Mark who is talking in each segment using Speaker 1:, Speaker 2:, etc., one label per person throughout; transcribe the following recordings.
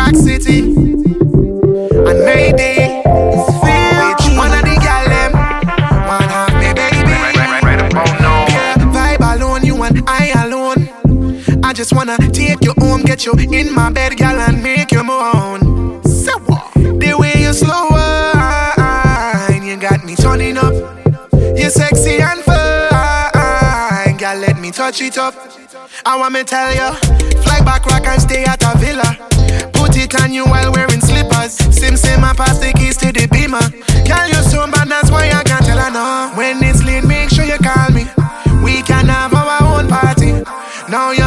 Speaker 1: Rock City and Mayday. Which one of the gal them want have me, baby? Yeah, vibe alone, you and I alone. I just wanna take you home, get you in my bed, gal, and make you moan. So what? The way you slow wine, you got me turning up. You're sexy and fine, gal, let me touch it up. I want me tell you, fly back, rock and stay at a villa. Put it on you while wearing slippers. Sim sim, I pass the keys to the beamer. Girl, you so bad, that's why I can't tell her no. When it's late, make sure you call me. We can have our own party. Now your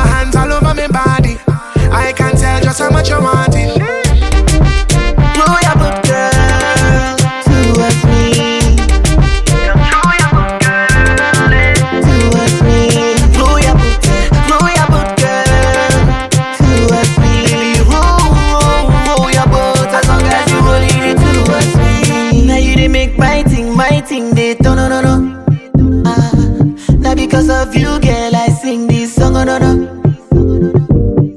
Speaker 2: no no.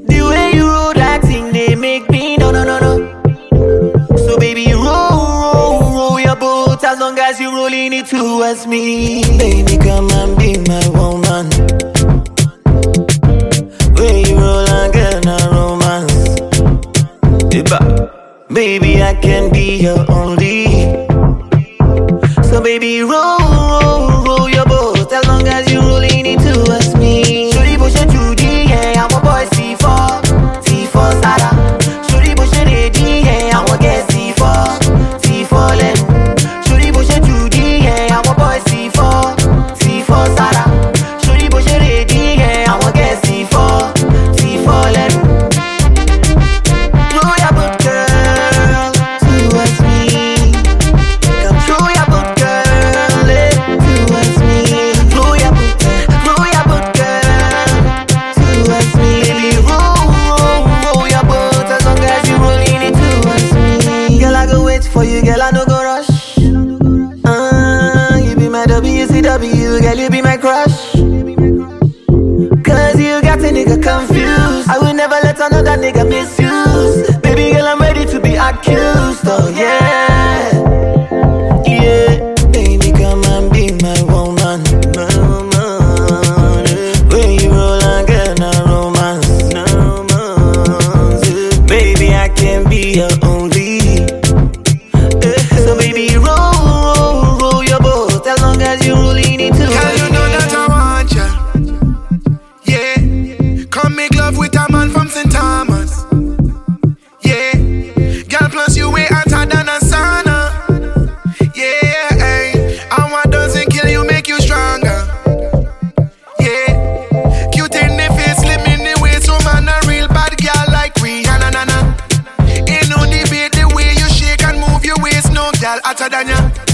Speaker 2: The way you roll that thing, they make me no no no no. So baby, roll, roll, roll your boat as long as you rolling it towards me. Baby, come and be my woman. Way you roll and get no romance. Baby, I can be your only. So baby, roll, roll WCW, girl, you be my crush. Cause you got a nigga confused. I will never let another nigga misuse. Girl
Speaker 1: hotter than ya.